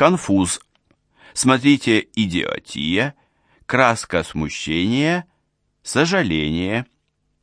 конфуз. Смотрите идиотия, краска смущения, сожаление.